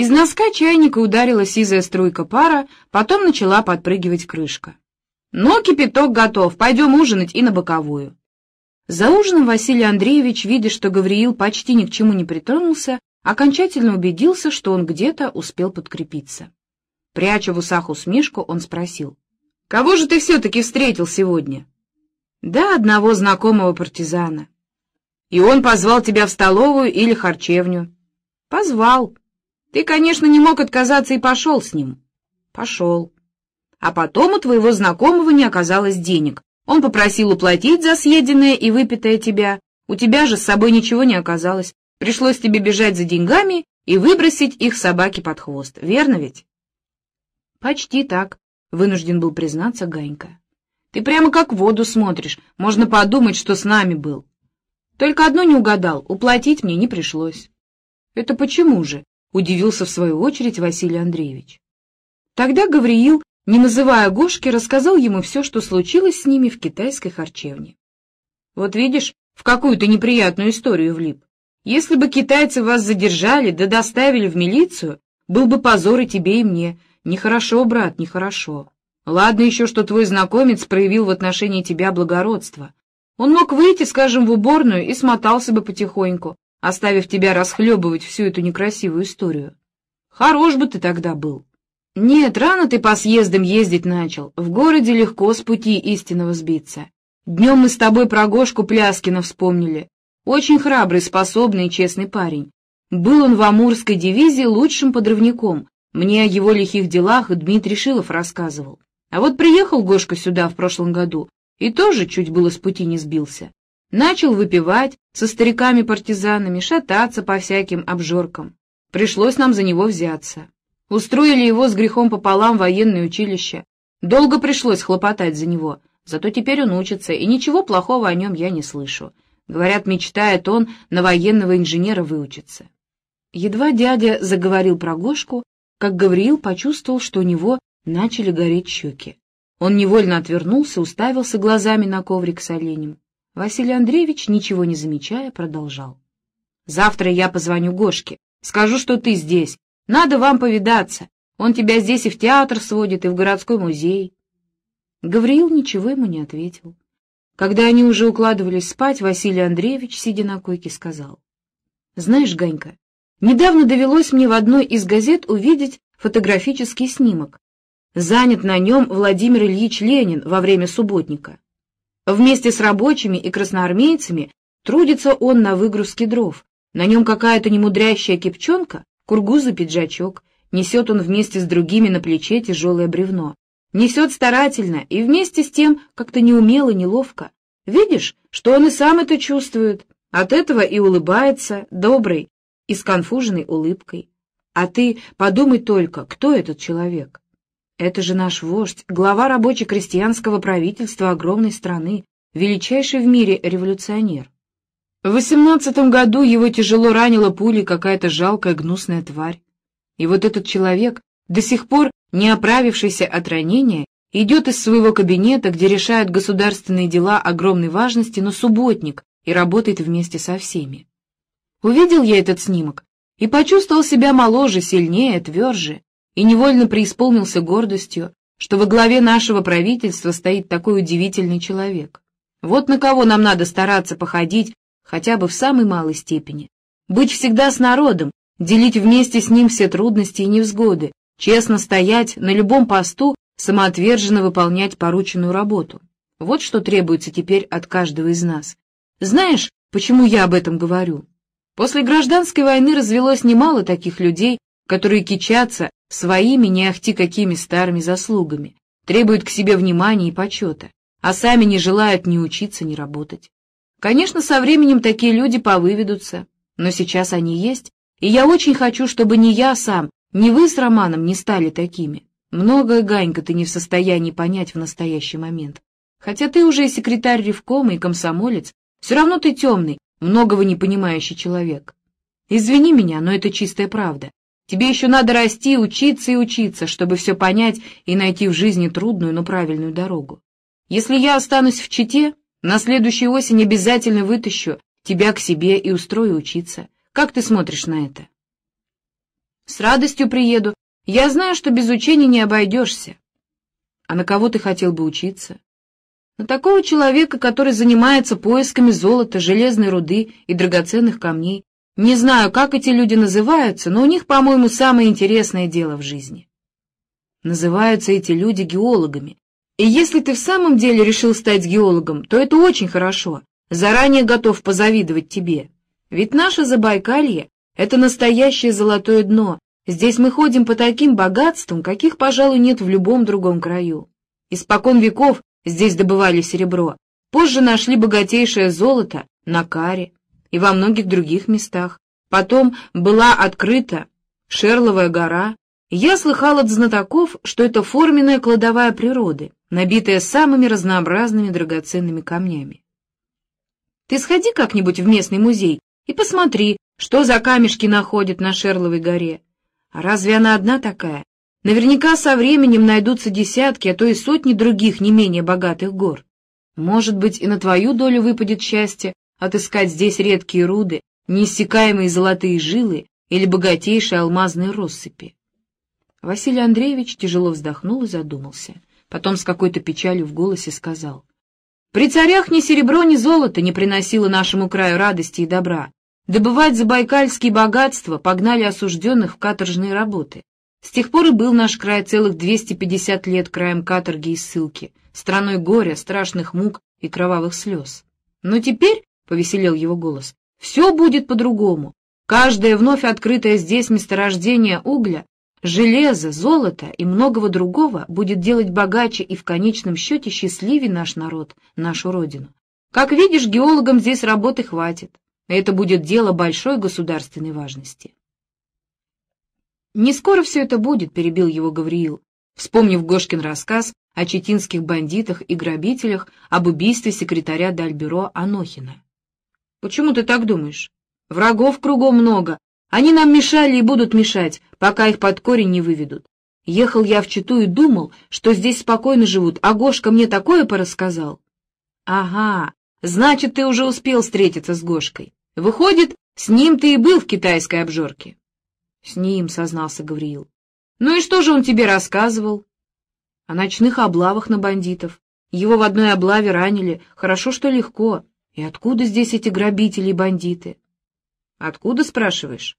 Из носка чайника ударила сизая струйка пара, потом начала подпрыгивать крышка. «Ну, кипяток готов, пойдем ужинать и на боковую». За ужином Василий Андреевич, видя, что Гавриил почти ни к чему не притронулся, окончательно убедился, что он где-то успел подкрепиться. Пряча в усах усмешку, он спросил, «Кого же ты все-таки встретил сегодня?» «Да, одного знакомого партизана». «И он позвал тебя в столовую или харчевню?» «Позвал. Ты, конечно, не мог отказаться и пошел с ним. Пошел. А потом у твоего знакомого не оказалось денег. Он попросил уплатить за съеденное и выпитое тебя. У тебя же с собой ничего не оказалось. Пришлось тебе бежать за деньгами и выбросить их собаке под хвост. Верно ведь? Почти так, вынужден был признаться Ганька. Ты прямо как в воду смотришь. Можно подумать, что с нами был. Только одно не угадал. Уплатить мне не пришлось. Это почему же? — удивился в свою очередь Василий Андреевич. Тогда Гавриил, не называя Гошки, рассказал ему все, что случилось с ними в китайской харчевне. «Вот видишь, в какую то неприятную историю влип. Если бы китайцы вас задержали да доставили в милицию, был бы позор и тебе, и мне. Нехорошо, брат, нехорошо. Ладно еще, что твой знакомец проявил в отношении тебя благородство. Он мог выйти, скажем, в уборную и смотался бы потихоньку, оставив тебя расхлебывать всю эту некрасивую историю. Хорош бы ты тогда был. Нет, рано ты по съездам ездить начал. В городе легко с пути истинного сбиться. Днем мы с тобой про Гошку Пляскина вспомнили. Очень храбрый, способный и честный парень. Был он в Амурской дивизии лучшим подрывником. Мне о его лихих делах Дмитрий Шилов рассказывал. А вот приехал Гошка сюда в прошлом году и тоже чуть было с пути не сбился. Начал выпивать со стариками-партизанами, шататься по всяким обжоркам. Пришлось нам за него взяться. Устроили его с грехом пополам военное училище. Долго пришлось хлопотать за него, зато теперь он учится, и ничего плохого о нем я не слышу. Говорят, мечтает он на военного инженера выучиться. Едва дядя заговорил про Гошку, как Гавриил почувствовал, что у него начали гореть щеки. Он невольно отвернулся, уставился глазами на коврик с оленем. Василий Андреевич, ничего не замечая, продолжал. «Завтра я позвоню Гошке, скажу, что ты здесь. Надо вам повидаться. Он тебя здесь и в театр сводит, и в городской музей». Гавриил ничего ему не ответил. Когда они уже укладывались спать, Василий Андреевич, сидя на койке, сказал. «Знаешь, Ганька, недавно довелось мне в одной из газет увидеть фотографический снимок. Занят на нем Владимир Ильич Ленин во время субботника. Вместе с рабочими и красноармейцами трудится он на выгрузке дров. На нем какая-то немудрящая кипчонка, кургуза пиджачок. Несет он вместе с другими на плече тяжелое бревно. Несет старательно и вместе с тем как-то неумело, неловко. Видишь, что он и сам это чувствует. От этого и улыбается, доброй и сконфуженной улыбкой. А ты подумай только, кто этот человек? Это же наш вождь, глава рабоче-крестьянского правительства огромной страны, величайший в мире революционер. В восемнадцатом году его тяжело ранила пулей какая-то жалкая гнусная тварь. И вот этот человек, до сих пор не оправившийся от ранения, идет из своего кабинета, где решают государственные дела огромной важности, но субботник, и работает вместе со всеми. Увидел я этот снимок и почувствовал себя моложе, сильнее, тверже, и невольно преисполнился гордостью, что во главе нашего правительства стоит такой удивительный человек. Вот на кого нам надо стараться походить хотя бы в самой малой степени. Быть всегда с народом, делить вместе с ним все трудности и невзгоды, честно стоять на любом посту, самоотверженно выполнять порученную работу. Вот что требуется теперь от каждого из нас. Знаешь, почему я об этом говорю? После гражданской войны развелось немало таких людей, которые кичатся своими не ахти какими старыми заслугами, требуют к себе внимания и почета, а сами не желают ни учиться, ни работать. Конечно, со временем такие люди повыведутся, но сейчас они есть, и я очень хочу, чтобы ни я сам, ни вы с Романом не стали такими. Многое, Ганька, ты не в состоянии понять в настоящий момент. Хотя ты уже и секретарь ревкома, и комсомолец, все равно ты темный, многого не понимающий человек. Извини меня, но это чистая правда. Тебе еще надо расти, учиться и учиться, чтобы все понять и найти в жизни трудную, но правильную дорогу. Если я останусь в Чите, на следующей осень обязательно вытащу тебя к себе и устрою учиться. Как ты смотришь на это? С радостью приеду. Я знаю, что без учения не обойдешься. А на кого ты хотел бы учиться? На такого человека, который занимается поисками золота, железной руды и драгоценных камней. Не знаю, как эти люди называются, но у них, по-моему, самое интересное дело в жизни. Называются эти люди геологами. И если ты в самом деле решил стать геологом, то это очень хорошо. Заранее готов позавидовать тебе. Ведь наше Забайкалье — это настоящее золотое дно. Здесь мы ходим по таким богатствам, каких, пожалуй, нет в любом другом краю. Испокон веков здесь добывали серебро. Позже нашли богатейшее золото на Каре и во многих других местах. Потом была открыта Шерловая гора, я слыхал от знатоков, что это форменная кладовая природы, набитая самыми разнообразными драгоценными камнями. Ты сходи как-нибудь в местный музей и посмотри, что за камешки находят на Шерловой горе. А разве она одна такая? Наверняка со временем найдутся десятки, а то и сотни других не менее богатых гор. Может быть, и на твою долю выпадет счастье отыскать здесь редкие руды, неиссякаемые золотые жилы или богатейшие алмазные россыпи. Василий Андреевич тяжело вздохнул и задумался. Потом с какой-то печалью в голосе сказал. «При царях ни серебро, ни золото не приносило нашему краю радости и добра. Добывать забайкальские богатства погнали осужденных в каторжные работы. С тех пор и был наш край целых 250 лет краем каторги и ссылки, страной горя, страшных мук и кровавых слез. Но теперь, — повеселел его голос, — все будет по-другому. Каждое вновь открытое здесь месторождение угля Железо, золото и многого другого будет делать богаче и в конечном счете счастливее наш народ, нашу родину. Как видишь, геологам здесь работы хватит. Это будет дело большой государственной важности. «Не скоро все это будет», — перебил его Гавриил, вспомнив Гошкин рассказ о четинских бандитах и грабителях об убийстве секретаря Дальбюро Анохина. «Почему ты так думаешь? Врагов кругом много, они нам мешали и будут мешать, пока их под корень не выведут. Ехал я в Читу и думал, что здесь спокойно живут, а Гошка мне такое порассказал. Ага, значит, ты уже успел встретиться с Гошкой. Выходит, с ним ты и был в китайской обжорке. С ним, сознался Гавриил. Ну и что же он тебе рассказывал? О ночных облавах на бандитов. Его в одной облаве ранили, хорошо, что легко. И откуда здесь эти грабители и бандиты? Откуда, спрашиваешь?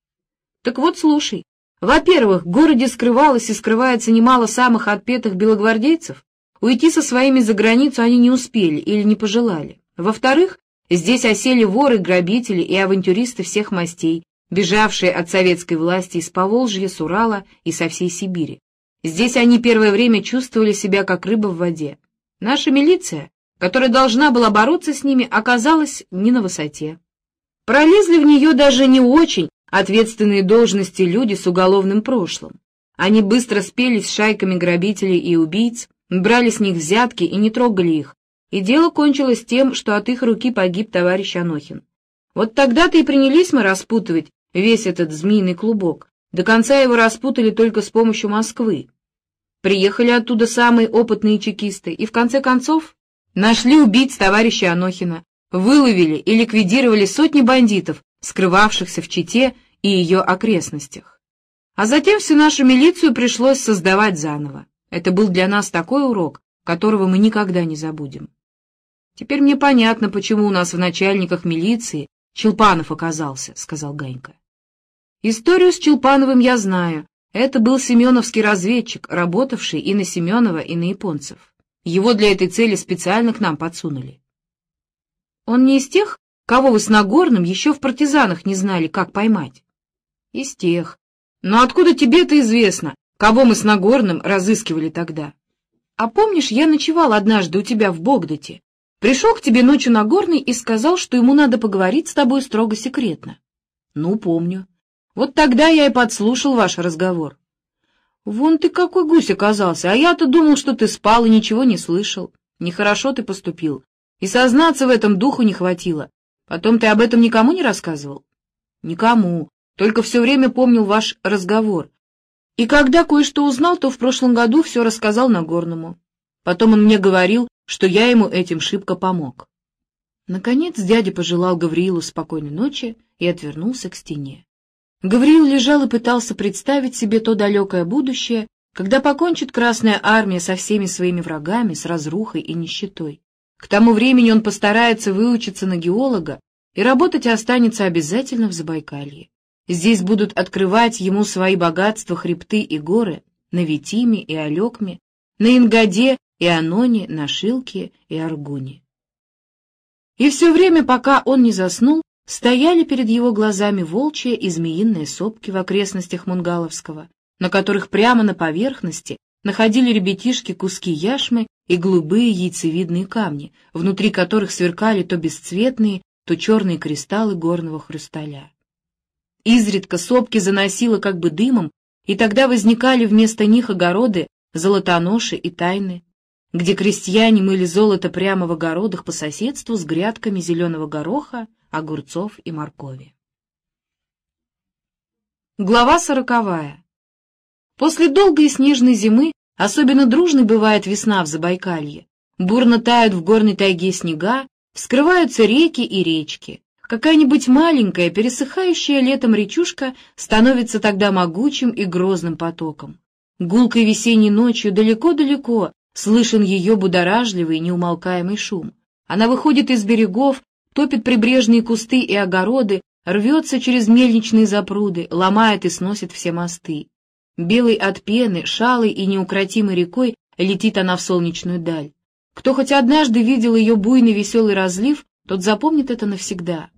Так вот, слушай. Во-первых, в городе скрывалось и скрывается немало самых отпетых белогвардейцев. Уйти со своими за границу они не успели или не пожелали. Во-вторых, здесь осели воры, грабители и авантюристы всех мастей, бежавшие от советской власти из Поволжья, с Урала и со всей Сибири. Здесь они первое время чувствовали себя как рыба в воде. Наша милиция, которая должна была бороться с ними, оказалась не на высоте. Пролезли в нее даже не очень, ответственные должности люди с уголовным прошлым. Они быстро спелись с шайками грабителей и убийц, брали с них взятки и не трогали их, и дело кончилось тем, что от их руки погиб товарищ Анохин. Вот тогда-то и принялись мы распутывать весь этот змеиный клубок. До конца его распутали только с помощью Москвы. Приехали оттуда самые опытные чекисты и, в конце концов, нашли убийц товарища Анохина, выловили и ликвидировали сотни бандитов, скрывавшихся в Чите и ее окрестностях. А затем всю нашу милицию пришлось создавать заново. Это был для нас такой урок, которого мы никогда не забудем. Теперь мне понятно, почему у нас в начальниках милиции Челпанов оказался, — сказал Ганька. Историю с Челпановым я знаю. Это был семеновский разведчик, работавший и на Семенова, и на японцев. Его для этой цели специально к нам подсунули. Он не из тех, Кого вы с Нагорным еще в партизанах не знали, как поймать? Из тех. Но откуда тебе-то известно, кого мы с Нагорным разыскивали тогда? А помнишь, я ночевал однажды у тебя в Богдате. Пришел к тебе ночью Нагорный и сказал, что ему надо поговорить с тобой строго секретно. Ну, помню. Вот тогда я и подслушал ваш разговор. Вон ты какой гусь оказался, а я-то думал, что ты спал и ничего не слышал. Нехорошо ты поступил. И сознаться в этом духу не хватило. Потом ты об этом никому не рассказывал? Никому. Только все время помнил ваш разговор. И когда кое-что узнал, то в прошлом году все рассказал Нагорному. Потом он мне говорил, что я ему этим шибко помог. Наконец дядя пожелал Гавриилу спокойной ночи и отвернулся к стене. Гавриил лежал и пытался представить себе то далекое будущее, когда покончит Красная Армия со всеми своими врагами, с разрухой и нищетой. К тому времени он постарается выучиться на геолога, и работать останется обязательно в Забайкалье. Здесь будут открывать ему свои богатства хребты и горы, на Витиме и Алекме, на Ингаде и Аноне, на Шилке и Аргуне. И все время, пока он не заснул, стояли перед его глазами волчья и змеиные сопки в окрестностях Мунгаловского, на которых прямо на поверхности находили ребятишки куски яшмы и голубые яйцевидные камни, внутри которых сверкали то бесцветные, то черные кристаллы горного хрусталя. Изредка сопки заносило как бы дымом, и тогда возникали вместо них огороды, золотоноши и тайны, где крестьяне мыли золото прямо в огородах по соседству с грядками зеленого гороха, огурцов и моркови. Глава сороковая. После долгой снежной зимы особенно дружной бывает весна в Забайкалье. Бурно тают в горной тайге снега, вскрываются реки и речки. Какая-нибудь маленькая, пересыхающая летом речушка становится тогда могучим и грозным потоком. Гулкой весенней ночью далеко-далеко слышен ее будоражливый, неумолкаемый шум. Она выходит из берегов, топит прибрежные кусты и огороды, рвется через мельничные запруды, ломает и сносит все мосты. Белый от пены, шалой и неукротимой рекой летит она в солнечную даль. Кто хоть однажды видел ее буйный веселый разлив, тот запомнит это навсегда.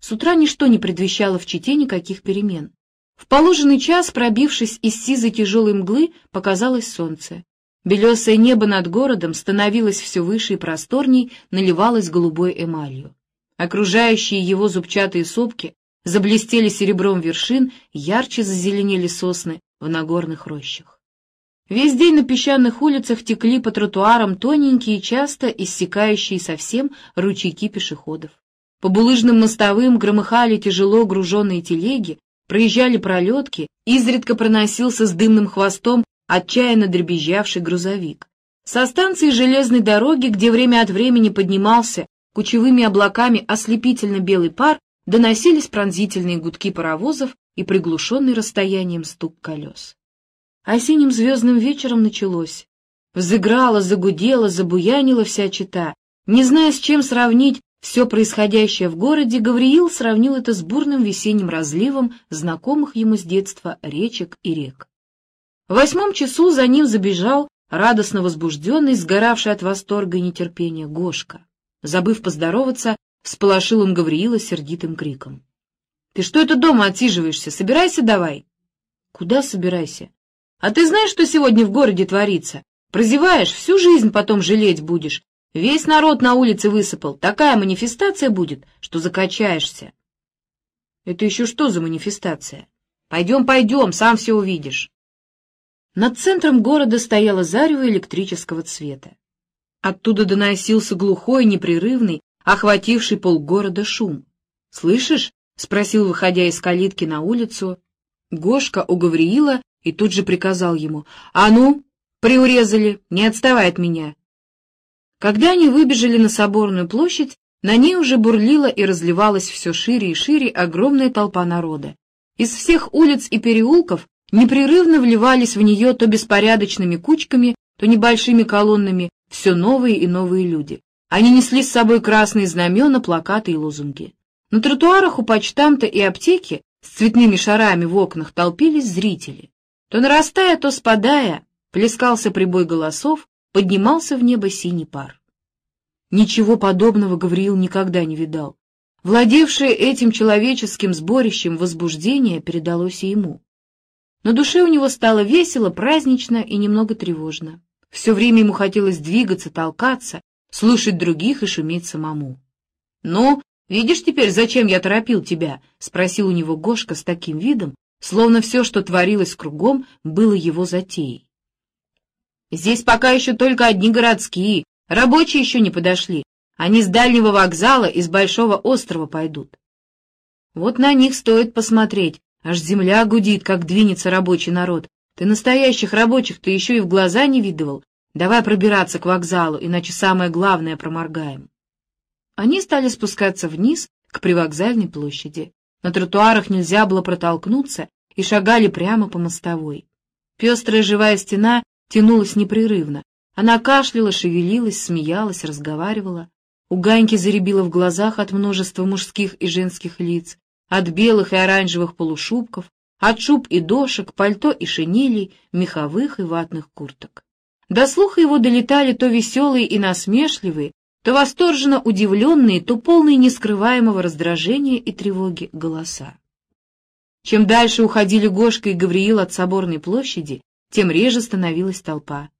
С утра ничто не предвещало в Чите никаких перемен. В положенный час, пробившись из сизой тяжелой мглы, показалось солнце. Белесое небо над городом становилось все выше и просторней, наливалось голубой эмалью. Окружающие его зубчатые сопки заблестели серебром вершин, ярче зазеленели сосны, в Нагорных рощах. Весь день на песчаных улицах текли по тротуарам тоненькие, часто иссякающие совсем ручейки пешеходов. По булыжным мостовым громыхали тяжело груженные телеги, проезжали пролетки, изредка проносился с дымным хвостом отчаянно дребезжавший грузовик. Со станции железной дороги, где время от времени поднимался кучевыми облаками ослепительно белый пар, доносились пронзительные гудки паровозов и приглушенный расстоянием стук колес. Осенним звездным вечером началось. Взыграла, загудела, забуянила вся чита. Не зная, с чем сравнить все происходящее в городе, Гавриил сравнил это с бурным весенним разливом знакомых ему с детства речек и рек. В восьмом часу за ним забежал, радостно возбужденный, сгоравший от восторга и нетерпения, Гошка. Забыв поздороваться, всполошил он Гавриила сердитым криком. Ты что это дома отсиживаешься? Собирайся давай. Куда собирайся? А ты знаешь, что сегодня в городе творится? Прозеваешь, всю жизнь потом жалеть будешь. Весь народ на улице высыпал. Такая манифестация будет, что закачаешься. Это еще что за манифестация? Пойдем, пойдем, сам все увидишь. Над центром города стояло зарево электрического цвета. Оттуда доносился глухой, непрерывный, охвативший полгорода шум. Слышишь? — спросил, выходя из калитки на улицу. Гошка у Гавриила и тут же приказал ему. — А ну, приурезали, не отставай от меня. Когда они выбежали на соборную площадь, на ней уже бурлила и разливалась все шире и шире огромная толпа народа. Из всех улиц и переулков непрерывно вливались в нее то беспорядочными кучками, то небольшими колоннами все новые и новые люди. Они несли с собой красные знамена, плакаты и лозунги. На тротуарах у почтамта и аптеки с цветными шарами в окнах толпились зрители. То нарастая, то спадая, плескался прибой голосов, поднимался в небо синий пар. Ничего подобного Гавриил никогда не видал. Владевшее этим человеческим сборищем возбуждение передалось и ему. На душе у него стало весело, празднично и немного тревожно. Все время ему хотелось двигаться, толкаться, слушать других и шуметь самому. «Ну, «Видишь теперь, зачем я торопил тебя?» — спросил у него Гошка с таким видом, словно все, что творилось кругом, было его затеей. «Здесь пока еще только одни городские, рабочие еще не подошли. Они с дальнего вокзала из Большого острова пойдут. Вот на них стоит посмотреть, аж земля гудит, как двинется рабочий народ. Ты настоящих рабочих ты еще и в глаза не видывал. Давай пробираться к вокзалу, иначе самое главное проморгаем». Они стали спускаться вниз к привокзальной площади. На тротуарах нельзя было протолкнуться, и шагали прямо по мостовой. Пестрая живая стена тянулась непрерывно. Она кашляла, шевелилась, смеялась, разговаривала. У Ганьки заребило в глазах от множества мужских и женских лиц, от белых и оранжевых полушубков, от шуб и дошек, пальто и шинелей, меховых и ватных курток. До слуха его долетали то веселые и насмешливые, то восторженно удивленные, то полные нескрываемого раздражения и тревоги голоса. Чем дальше уходили Гошка и Гавриил от Соборной площади, тем реже становилась толпа.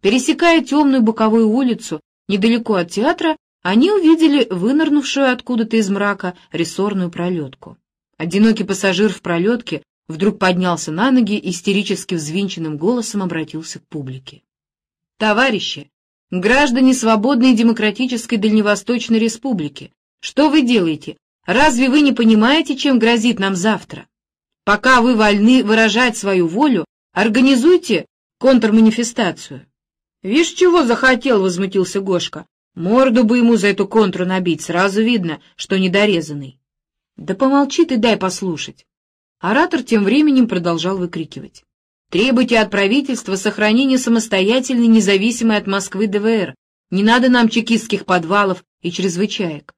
Пересекая темную боковую улицу недалеко от театра, они увидели вынырнувшую откуда-то из мрака рессорную пролетку. Одинокий пассажир в пролетке вдруг поднялся на ноги и истерически взвинченным голосом обратился к публике. «Товарищи, Граждане свободной демократической Дальневосточной Республики, что вы делаете? Разве вы не понимаете, чем грозит нам завтра? Пока вы вольны выражать свою волю, организуйте контрманифестацию. Вишь, чего захотел, возмутился Гошка. Морду бы ему за эту контру набить, сразу видно, что недорезанный. Да помолчи ты, дай послушать. Оратор тем временем продолжал выкрикивать. Требуйте от правительства сохранения самостоятельной, независимой от Москвы ДВР. Не надо нам чекистских подвалов и чрезвычаек.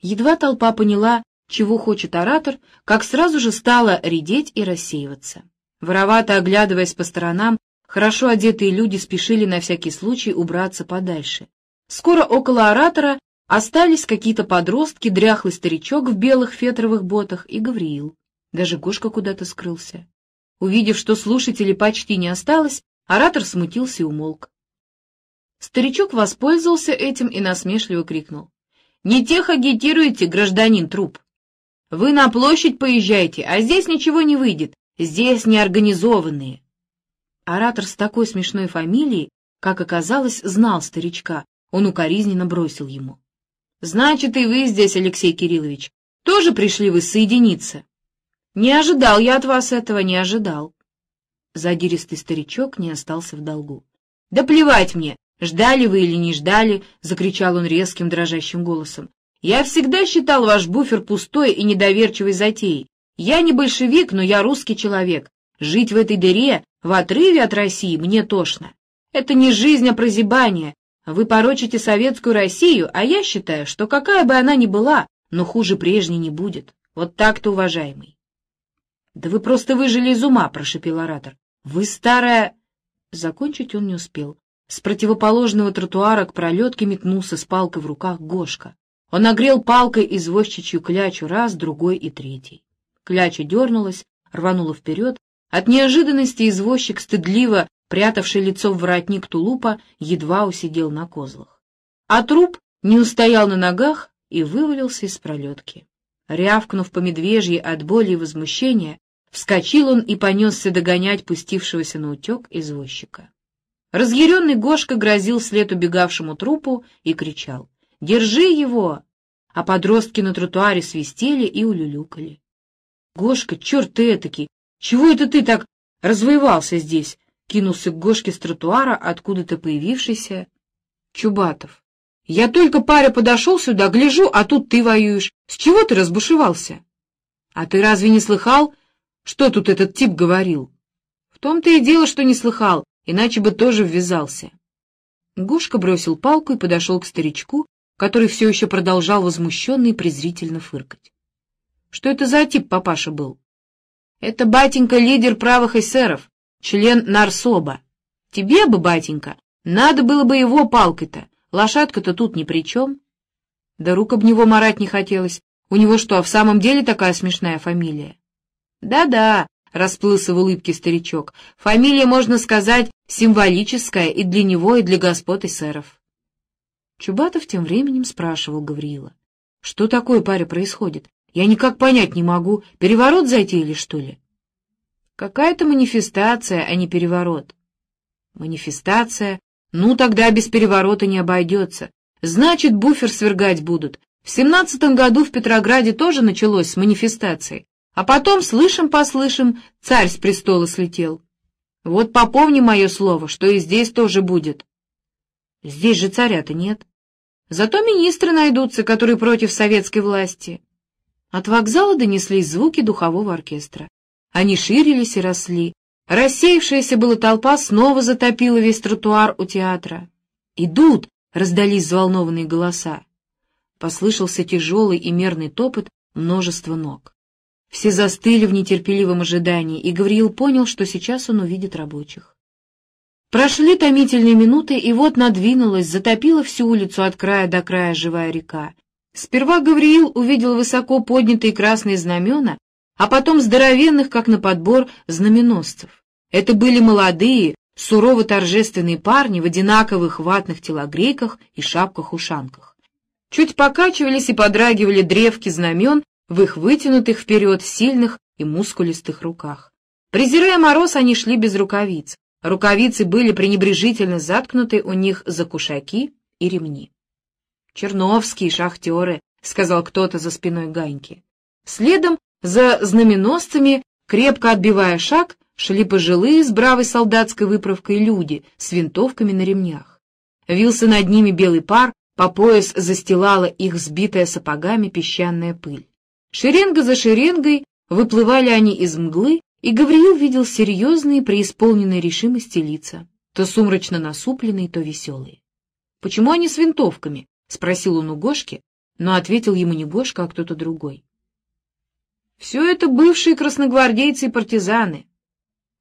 Едва толпа поняла, чего хочет оратор, как сразу же стала редеть и рассеиваться. Воровато оглядываясь по сторонам, хорошо одетые люди спешили на всякий случай убраться подальше. Скоро около оратора остались какие-то подростки, дряхлый старичок в белых фетровых ботах и Гавриил. Даже Гошка куда-то скрылся. Увидев, что слушателей почти не осталось, оратор смутился и умолк. Старичок воспользовался этим и насмешливо крикнул. «Не тех агитируете, гражданин труп! Вы на площадь поезжайте, а здесь ничего не выйдет, здесь неорганизованные!» Оратор с такой смешной фамилией, как оказалось, знал старичка, он укоризненно бросил ему. «Значит, и вы здесь, Алексей Кириллович, тоже пришли воссоединиться?» Не ожидал я от вас этого, не ожидал. Задиристый старичок не остался в долгу. — Да плевать мне, ждали вы или не ждали, — закричал он резким дрожащим голосом. — Я всегда считал ваш буфер пустой и недоверчивой затеей. Я не большевик, но я русский человек. Жить в этой дыре, в отрыве от России, мне тошно. Это не жизнь, а прозябание. Вы порочите советскую Россию, а я считаю, что какая бы она ни была, но хуже прежней не будет. Вот так-то, уважаемый. «Да вы просто выжили из ума!» — прошепел оратор. «Вы старая...» Закончить он не успел. С противоположного тротуара к пролетке метнулся с палкой в руках Гошка. Он нагрел палкой извозчичью клячу раз, другой и третий. Кляча дернулась, рванула вперед. От неожиданности извозчик, стыдливо прятавший лицо в воротник тулупа, едва усидел на козлах. А труп не устоял на ногах и вывалился из пролетки. Рявкнув по медвежьи от боли и возмущения, вскочил он и понесся догонять пустившегося на утек извозчика. Разъяренный Гошка грозил след убегавшему трупу и кричал «Держи его!» А подростки на тротуаре свистели и улюлюкали. «Гошка, черт ты этакий! Чего это ты так развоевался здесь?» Кинулся к Гошке с тротуара, откуда-то появившийся Чубатов. Я только паря подошел сюда, гляжу, а тут ты воюешь. С чего ты разбушевался? А ты разве не слыхал, что тут этот тип говорил? В том-то и дело, что не слыхал, иначе бы тоже ввязался. Гушка бросил палку и подошел к старичку, который все еще продолжал возмущенно и презрительно фыркать. Что это за тип папаша был? Это батенька лидер правых эсеров, член Нарсоба. Тебе бы, батенька, надо было бы его палкой-то, Лошадка-то тут ни при чем. Да рук об него марать не хотелось. У него что, в самом деле такая смешная фамилия? Да-да, расплылся в улыбке старичок. Фамилия, можно сказать, символическая и для него, и для господ эсеров. Чубатов тем временем спрашивал Гавриила. Что такое, паря, происходит? Я никак понять не могу. Переворот затеяли, что ли? Какая-то манифестация, а не переворот. Манифестация, ну, тогда без переворота не обойдется. Значит, буфер свергать будут. В семнадцатом году в Петрограде тоже началось с манифестацией. А потом, слышим-послышим, царь с престола слетел. Вот попомни мое слово, что и здесь тоже будет. Здесь же царя-то нет. Зато министры найдутся, которые против советской власти. От вокзала донеслись звуки духового оркестра. Они ширились и росли. Рассеявшаяся была толпа снова затопила весь тротуар у театра. «Идут!» — раздались взволнованные голоса. Послышался тяжелый и мерный топот множества ног. Все застыли в нетерпеливом ожидании, и Гавриил понял, что сейчас он увидит рабочих. Прошли томительные минуты, и вот надвинулась, затопила всю улицу от края до края живая река. Сперва Гавриил увидел высоко поднятые красные знамена, а потом здоровенных, как на подбор, знаменосцев. Это были молодые, сурово-торжественные парни в одинаковых ватных телогрейках и шапках-ушанках. Чуть покачивались и подрагивали древки знамен в их вытянутых вперед сильных и мускулистых руках. Презирая мороз, они шли без рукавиц. Рукавицы были пренебрежительно заткнуты у них за кушаки и ремни. «Черновские шахтеры», — сказал кто-то за спиной Ганьки. Следом за знаменосцами, крепко отбивая шаг, шли пожилые с бравой солдатской выправкой люди с винтовками на ремнях. Вился над ними белый пар, по пояс застилала их сбитая сапогами песчаная пыль. Шеренга за шеренгой выплывали они из мглы, и Гавриил видел серьезные, преисполненные решимости лица, то сумрачно насупленные, то веселые. — Почему они с винтовками? — спросил он у Гошки, но ответил ему не Гошка, а кто-то другой. — Все это бывшие красногвардейцы и партизаны.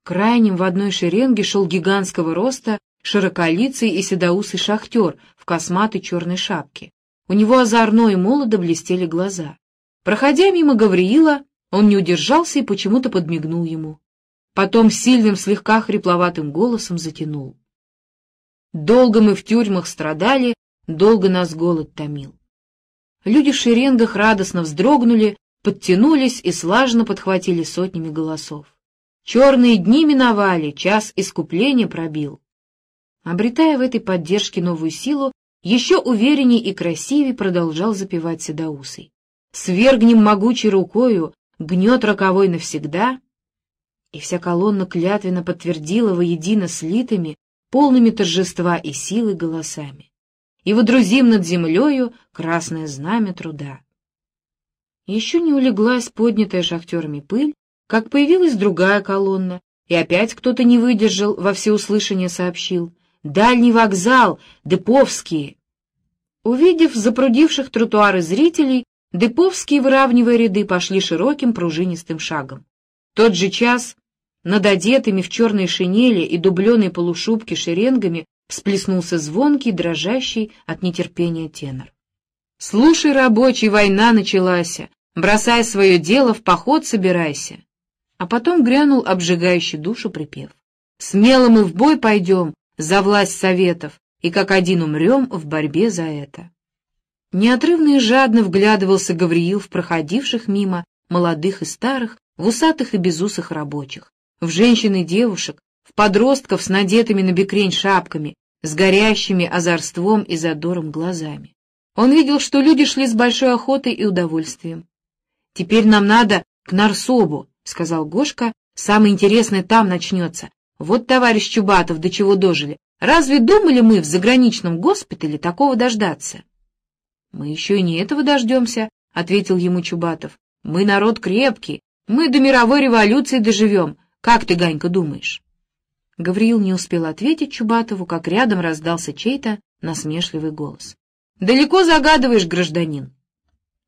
Крайним в одной шеренге шел гигантского роста широколицый и седоусый шахтер в косматой черной шапке. У него озорно и молодо блестели глаза. Проходя мимо Гавриила, он не удержался и почему-то подмигнул ему. Потом сильным, слегка хрипловатым голосом затянул. «Долго мы в тюрьмах страдали, долго нас голод томил». Люди в шеренгах радостно вздрогнули, подтянулись и слаженно подхватили сотнями голосов. Черные дни миновали, час искупления пробил. Обретая в этой поддержке новую силу, еще уверенней и красивей продолжал запевать Седоусый. «Свергнем могучей рукою гнет роковой навсегда, и вся колонна клятвенно подтвердила воедино слитыми, полными торжества и силы голосами. И водрузим над землею красное знамя труда. Еще не улеглась поднятая шахтерами пыль, как появилась другая колонна, и опять кто-то не выдержал, во всеуслышание сообщил. «Дальний вокзал! Деповские!» Увидев запрудивших тротуары зрителей, Деповские, выравнивая ряды, пошли широким пружинистым шагом. тот же час над одетыми в черные шинели и дубленой полушубки шеренгами всплеснулся звонкий, дрожащий от нетерпения тенор. «Слушай, рабочий, война началась, бросай свое дело, в поход собирайся». А потом грянул обжигающий душу припев. «Смело мы в бой пойдем за власть советов, и как один умрем в борьбе за это». Неотрывно и жадно вглядывался Гавриил в проходивших мимо молодых и старых, в усатых и безусых рабочих, в женщин и девушек, в подростков с надетыми на бекрень шапками, с горящими озорством и задором глазами. Он видел, что люди шли с большой охотой и удовольствием. «Теперь нам надо к Нарсобу», — сказал Гошка, — «самое интересное там начнется. Вот, товарищ Чубатов, до чего дожили. Разве думали мы в заграничном госпитале такого дождаться?» — Мы еще и не этого дождемся, — ответил ему Чубатов. — Мы народ крепкий, мы до мировой революции доживем. Как ты, Ганька, думаешь? Гавриил не успел ответить Чубатову, как рядом раздался чей-то насмешливый голос. — Далеко загадываешь, гражданин? —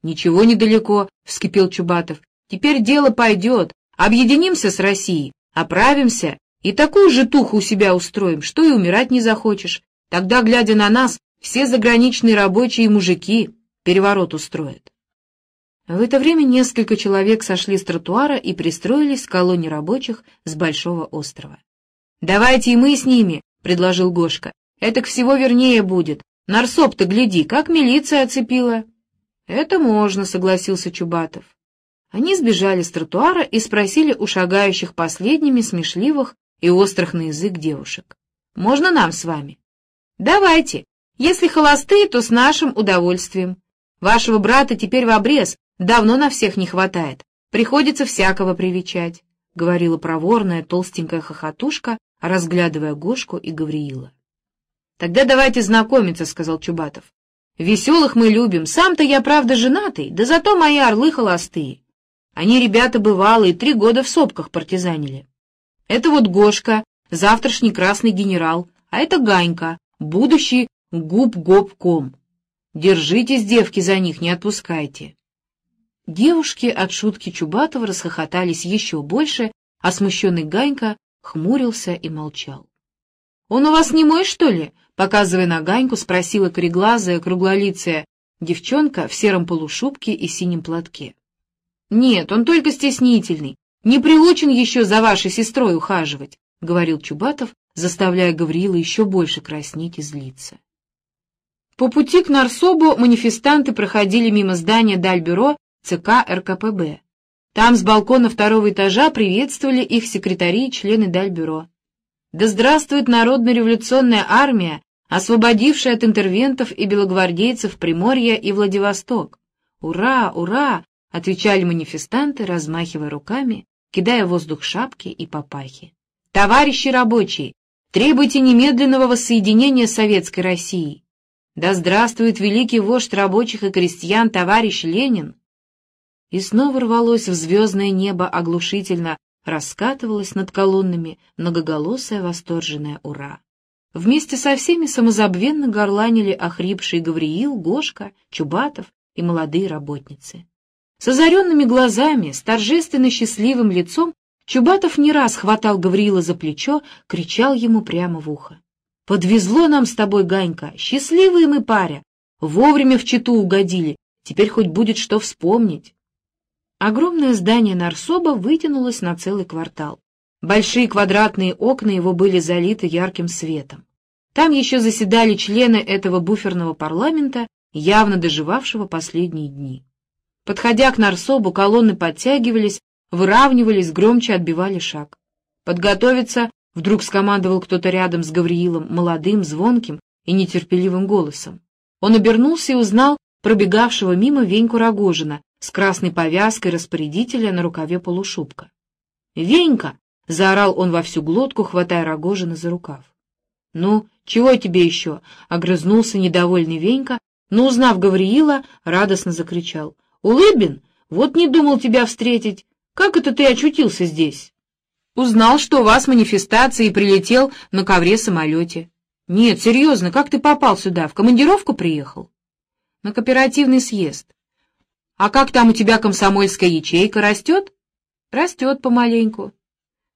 Ничего недалеко, — вскипел Чубатов. — Теперь дело пойдет. Объединимся с Россией, оправимся и такую же туху у себя устроим, что и умирать не захочешь. Тогда, глядя на нас, все заграничные рабочие мужики переворот устроят. В это время несколько человек сошли с тротуара и пристроились к колонне рабочих с Большого острова. «Давайте и мы с ними», — предложил Гошка. «Это всего вернее будет. Нарсоп-то, гляди, как милиция оцепила». «Это можно», — согласился Чубатов. Они сбежали с тротуара и спросили у шагающих последними смешливых и острых на язык девушек. «Можно нам с вами?» «Давайте», если холостые, то с нашим удовольствием. Вашего брата теперь в обрез, давно на всех не хватает. Приходится всякого привечать», — говорила проворная толстенькая хохотушка, разглядывая Гошку и Гавриила. «Тогда давайте знакомиться», — сказал Чубатов. Веселых мы любим. Сам-то я, правда, женатый, да зато мои орлы холостые. Они, ребята, бывалые, три года в сопках партизанили. Это вот Гошка, завтрашний красный генерал, а это Ганька, будущий губ-гоп-ком. Держитесь, девки, за них, не отпускайте. Девушки от шутки Чубатова расхохотались еще больше, а смущенный Ганька хмурился и молчал. — Он у вас не мой, что ли? — показывая на Ганьку, спросила кореглазая, круглолицая девчонка в сером полушубке и синем платке. — Нет, он только стеснительный, не приучен еще за вашей сестрой ухаживать, — говорил Чубатов, заставляя Гавриила еще больше краснеть и злиться. По пути к Нарсобу манифестанты проходили мимо здания Дальбюро ЦК РКПБ. Там с балкона второго этажа приветствовали их секретари и члены Дальбюро. Да здравствует Народно-революционная армия, освободившая от интервентов и белогвардейцев Приморья и Владивосток. «Ура! Ура!» — отвечали манифестанты, размахивая руками, кидая в воздух шапки и папахи. «Товарищи рабочие, требуйте немедленного воссоединения Советской Россией! Да здравствует великий вождь рабочих и крестьян, товарищ Ленин!» И снова рвалось в звездное небо оглушительно, раскатывалось над колоннами многоголосое восторженное «Ура!». Вместе со всеми самозабвенно горланили охрипший Гавриил, Гошка, Чубатов и молодые работницы. С озаренными глазами, с торжественно счастливым лицом Чубатов не раз хватал Гавриила за плечо, кричал ему прямо в ухо. «Подвезло нам с тобой, Ганька, счастливые мы паря, вовремя в Читу угодили, теперь хоть будет что вспомнить». Огромное здание Нарсоба вытянулось на целый квартал. Большие квадратные окна его были залиты ярким светом. Там еще заседали члены этого буферного парламента, явно доживавшего последние дни. Подходя к Нарсобу, колонны подтягивались, выравнивались, громче отбивали шаг. «Подготовиться!» — вдруг скомандовал кто-то рядом с Гавриилом, молодым, звонким и нетерпеливым голосом. Он обернулся и узнал пробегавшего мимо Веньку Рогожина с красной повязкой распорядителя на рукаве полушубка. «Венька!» — заорал он во всю глотку, хватая Рогожина за рукав. «Ну, чего тебе еще?» — огрызнулся недовольный Венька, но, узнав Гавриила, радостно закричал. «Улыбин, вот не думал тебя встретить. Как это ты очутился здесь?» «Узнал, что у вас манифестация и прилетел на ковре-самолете». «Нет, серьезно, как ты попал сюда? В командировку приехал?» «На кооперативный съезд». «А как там у тебя комсомольская ячейка растет?» «Растет помаленьку».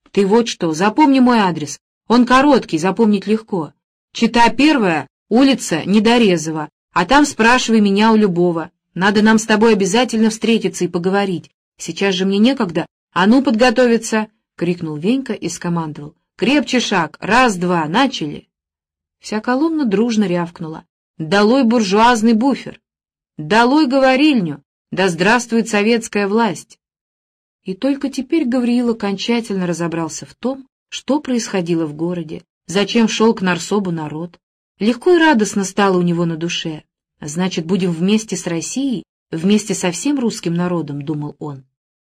«Ты вот что, запомни мой адрес. Он короткий, запомнить легко. Чита первая, улица Недорезова, а там спрашивай меня у любого. Надо нам с тобой обязательно встретиться и поговорить. Сейчас же мне некогда. А ну, подготовиться!» — крикнул Венька и скомандовал. «Крепче шаг! Раз-два! Начали!» Вся колонна дружно рявкнула. «Долой буржуазный буфер! Долой говорильню! Да здравствует советская власть!» И только теперь Гавриил окончательно разобрался в том, что происходило в городе, зачем шел к Нарсобу народ. Легко и радостно стало у него на душе. Значит, будем вместе с Россией, вместе со всем русским народом, думал он.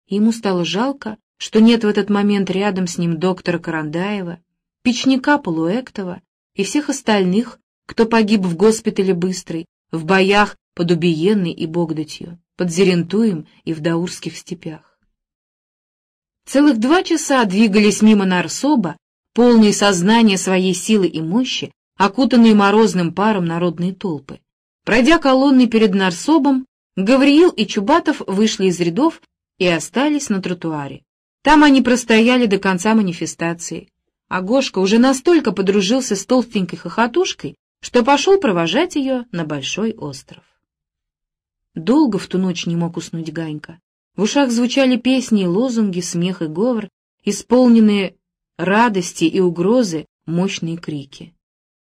Ему стало жалко, что нет в этот момент рядом с ним доктора Карандаева, печника Полуэктова и всех остальных, кто погиб в госпитале Быстрый, в боях под Убиенной и Богдатью под Зерентуем и в Даурских степях. Целых два часа двигались мимо Нарсоба, полные сознания своей силы и мощи, окутанные морозным паром народные толпы. Пройдя колонны перед Нарсобом, Гавриил и Чубатов вышли из рядов и остались на тротуаре. Там они простояли до конца манифестации. А Гошка уже настолько подружился с толстенькой хохотушкой, что пошел провожать ее на Большой остров. Долго в ту ночь не мог уснуть Ганька. В ушах звучали песни и лозунги, смех и говор, исполненные радости и угрозы мощные крики.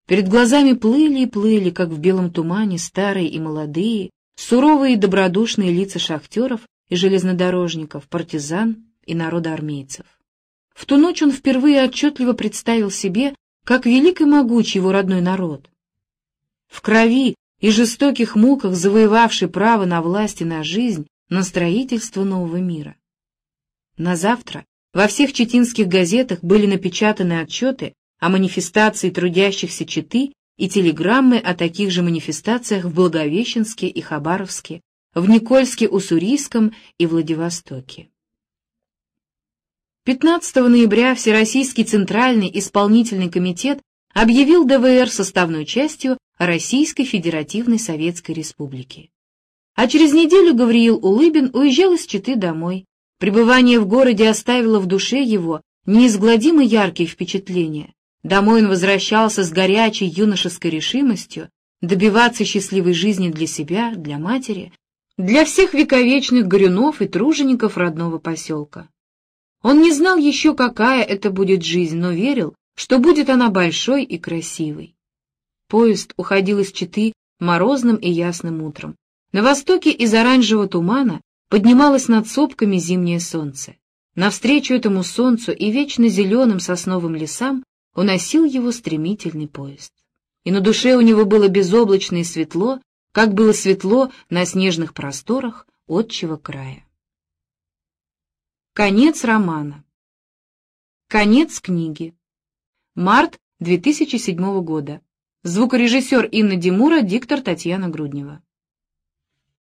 Перед глазами плыли и плыли, как в белом тумане, старые и молодые, суровые и добродушные лица шахтеров и железнодорожников, партизан и народоармейцев. В ту ночь он впервые отчетливо представил себе, как велик и могуч его родной народ. В крови и жестоких муках завоевавший право на власть и на жизнь, на строительство нового мира. На завтра во всех читинских газетах были напечатаны отчеты о манифестации трудящихся Читы и телеграммы о таких же манифестациях в Благовещенске и Хабаровске, в Никольске-Уссурийском и Владивостоке. 15 ноября Всероссийский Центральный исполнительный комитет объявил ДВР составной частью Российской Федеративной Советской Республики. А через неделю Гавриил Улыбин уезжал из Читы домой. Пребывание в городе оставило в душе его неизгладимо яркие впечатления. Домой он возвращался с горячей юношеской решимостью добиваться счастливой жизни для себя, для матери, для всех вековечных горюнов и тружеников родного поселка. Он не знал еще, какая это будет жизнь, но верил, что будет она большой и красивой. Поезд уходил из Читы морозным и ясным утром. На востоке из оранжевого тумана поднималось над сопками зимнее солнце. Навстречу этому солнцу и вечно зеленым сосновым лесам уносил его стремительный поезд. И на душе у него было безоблачно и светло, как было светло на снежных просторах отчего края. Конец романа. Конец книги. Март 2007 года. Звукорежиссер Инна Димура, диктор Татьяна Груднева.